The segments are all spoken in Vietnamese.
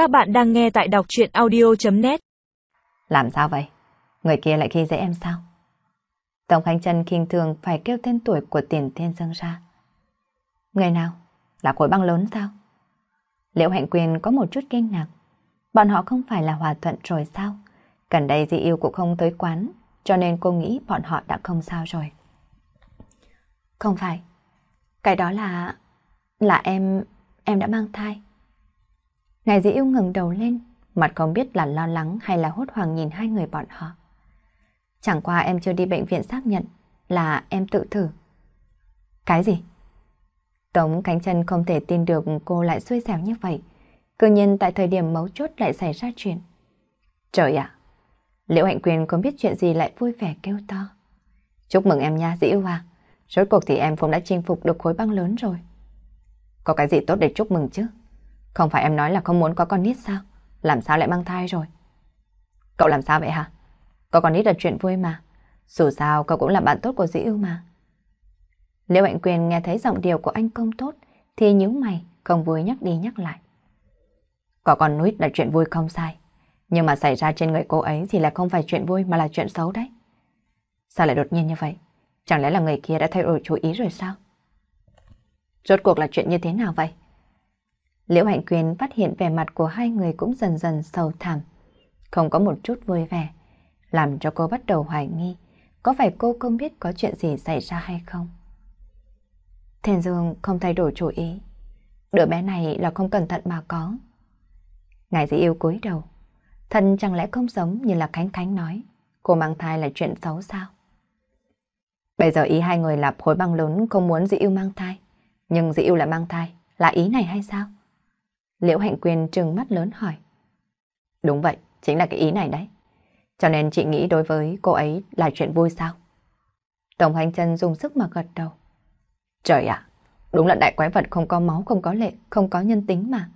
Các bạn đang nghe tại đọc chuyện audio.net Làm sao vậy? Người kia lại khi dễ em sao? Tổng Khánh Trân khinh thường phải kêu tên tuổi của tiền thiên dân ra. Người nào? Là khối băng lớn sao? Liệu hạnh quyền có một chút kinh ngạc. Bọn họ không phải là hòa thuận rồi sao? Gần đây dị yêu cũng không tới quán, cho nên cô nghĩ bọn họ đã không sao rồi. Không phải. Cái đó là... là em... em đã mang thai. Ngài dĩ yêu ngừng đầu lên, mặt không biết là lo lắng hay là hốt hoảng nhìn hai người bọn họ. Chẳng qua em chưa đi bệnh viện xác nhận là em tự thử. Cái gì? Tống cánh chân không thể tin được cô lại xui xẻo như vậy. Cư nhiên tại thời điểm mấu chốt lại xảy ra chuyện. Trời ạ! Liệu hạnh quyền không biết chuyện gì lại vui vẻ kêu to. Chúc mừng em nha, dĩ yêu à. Rốt cuộc thì em cũng đã chinh phục được khối băng lớn rồi. Có cái gì tốt để chúc mừng chứ? Không phải em nói là không muốn có con nít sao? Làm sao lại mang thai rồi? Cậu làm sao vậy hả? Có con nít là chuyện vui mà. Dù sao cậu cũng là bạn tốt của dĩ ưu mà. Liễu Hạnh Quyền nghe thấy giọng điệu của anh công tốt thì nhíu mày, không vui nhắc đi nhắc lại. Có con nít là chuyện vui không sai. Nhưng mà xảy ra trên người cô ấy thì là không phải chuyện vui mà là chuyện xấu đấy. Sao lại đột nhiên như vậy? Chẳng lẽ là người kia đã thay đổi chú ý rồi sao? Rốt cuộc là chuyện như thế nào vậy? Liễu Hạnh Quyền phát hiện vẻ mặt của hai người cũng dần dần sầu thảm. Không có một chút vui vẻ, làm cho cô bắt đầu hoài nghi, có phải cô không biết có chuyện gì xảy ra hay không? Thiền Dương không thay đổi chủ ý. Đứa bé này là không cẩn thận mà có. Ngài dĩ yêu cúi đầu. Thân chẳng lẽ không giống như là Khánh Khánh nói. Cô mang thai là chuyện xấu sao? Bây giờ ý hai người là khối băng lớn không muốn dĩ yêu mang thai. Nhưng dĩ yêu lại mang thai. Là ý này hay sao? Liễu Hạnh Quyên trừng mắt lớn hỏi. Đúng vậy, chính là cái ý này đấy. Cho nên chị nghĩ đối với cô ấy là chuyện vui sao? Tổng hành chân dùng sức mà gật đầu. Trời ạ, đúng là đại quái vật không có máu, không có lệ, không có nhân tính mà.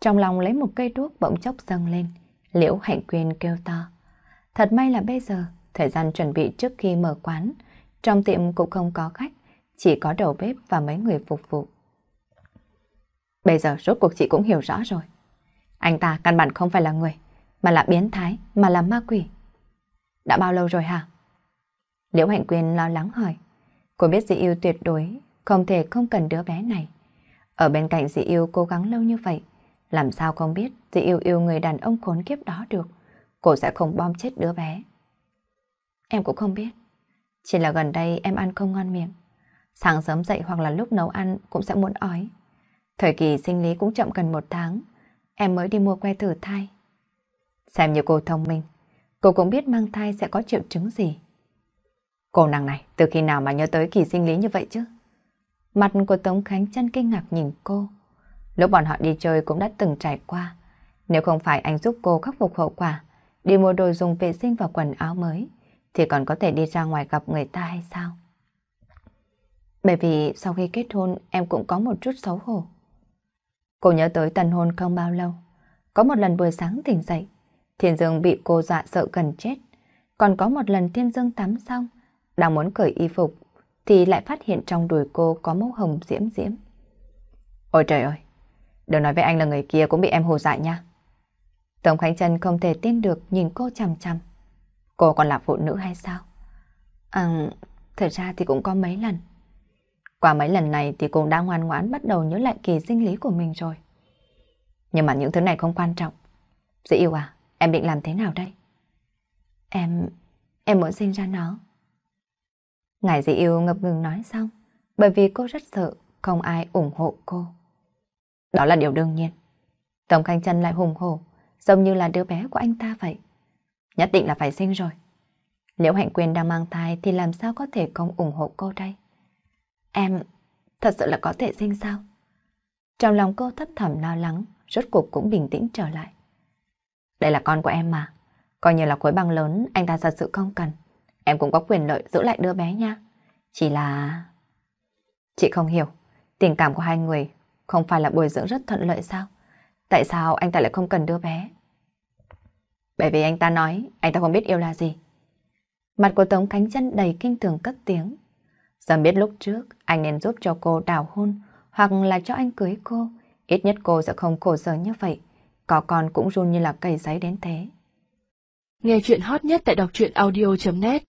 Trong lòng lấy một cây đuốc bỗng chốc dâng lên, Liễu Hạnh Quyên kêu to. Thật may là bây giờ, thời gian chuẩn bị trước khi mở quán, trong tiệm cũng không có khách, chỉ có đầu bếp và mấy người phục vụ. Bây giờ rốt cuộc chị cũng hiểu rõ rồi. Anh ta căn bản không phải là người, mà là biến thái, mà là ma quỷ. Đã bao lâu rồi hả? Liễu Hạnh Quyên lo lắng hỏi. Cô biết dị yêu tuyệt đối, không thể không cần đứa bé này. Ở bên cạnh dị yêu cố gắng lâu như vậy, làm sao không biết dị yêu yêu người đàn ông khốn kiếp đó được. Cô sẽ không bom chết đứa bé. Em cũng không biết. Chỉ là gần đây em ăn không ngon miệng. Sáng sớm dậy hoặc là lúc nấu ăn cũng sẽ muốn ói. Thời kỳ sinh lý cũng chậm gần một tháng, em mới đi mua que thử thai. Xem như cô thông minh, cô cũng biết mang thai sẽ có triệu chứng gì. Cô nàng này, từ khi nào mà nhớ tới kỳ sinh lý như vậy chứ? Mặt của Tống Khánh chân kinh ngạc nhìn cô. Lúc bọn họ đi chơi cũng đã từng trải qua. Nếu không phải anh giúp cô khắc phục hậu quả, đi mua đồ dùng vệ sinh và quần áo mới, thì còn có thể đi ra ngoài gặp người ta hay sao? Bởi vì sau khi kết hôn em cũng có một chút xấu hổ. Cô nhớ tới tần hôn không bao lâu. Có một lần buổi sáng tỉnh dậy, Thiên Dương bị cô dọa sợ gần chết. Còn có một lần Thiên Dương tắm xong, đang muốn cởi y phục, thì lại phát hiện trong đùi cô có mốc hồng diễm diễm. Ôi trời ơi, đừng nói với anh là người kia cũng bị em hồ dại nha. Tổng Khánh Trân không thể tin được nhìn cô chằm chằm. Cô còn là phụ nữ hay sao? À, thật ra thì cũng có mấy lần. Qua mấy lần này thì cô đã ngoan ngoãn bắt đầu nhớ lại kỳ sinh lý của mình rồi. Nhưng mà những thứ này không quan trọng. Dĩ yêu à, em định làm thế nào đây? Em... em muốn sinh ra nó. Ngài dĩ yêu ngập ngừng nói xong, bởi vì cô rất sợ không ai ủng hộ cô. Đó là điều đương nhiên. Tổng Khanh Trân lại hùng hổ, giống như là đứa bé của anh ta vậy. Nhất định là phải sinh rồi. Liệu Hạnh Quyền đang mang thai thì làm sao có thể không ủng hộ cô đây? Em thật sự là có thể sinh sao? Trong lòng cô thấp thỏm lo lắng, rốt cuộc cũng bình tĩnh trở lại. Đây là con của em mà. Coi như là khối băng lớn, anh ta thật sự không cần. Em cũng có quyền lợi giữ lại đứa bé nha. Chỉ là... Chị không hiểu, tình cảm của hai người không phải là bồi dưỡng rất thuận lợi sao? Tại sao anh ta lại không cần đứa bé? Bởi vì anh ta nói anh ta không biết yêu là gì. Mặt của Tống cánh Chân đầy kinh thường cất tiếng. giờ biết lúc trước anh nên giúp cho cô đào hôn, hoặc là cho anh cưới cô. Ít nhất cô sẽ không khổ sở như vậy. có con cũng run như là cây giấy đến thế. Nghe chuyện hot nhất tại đọc truyện audio.net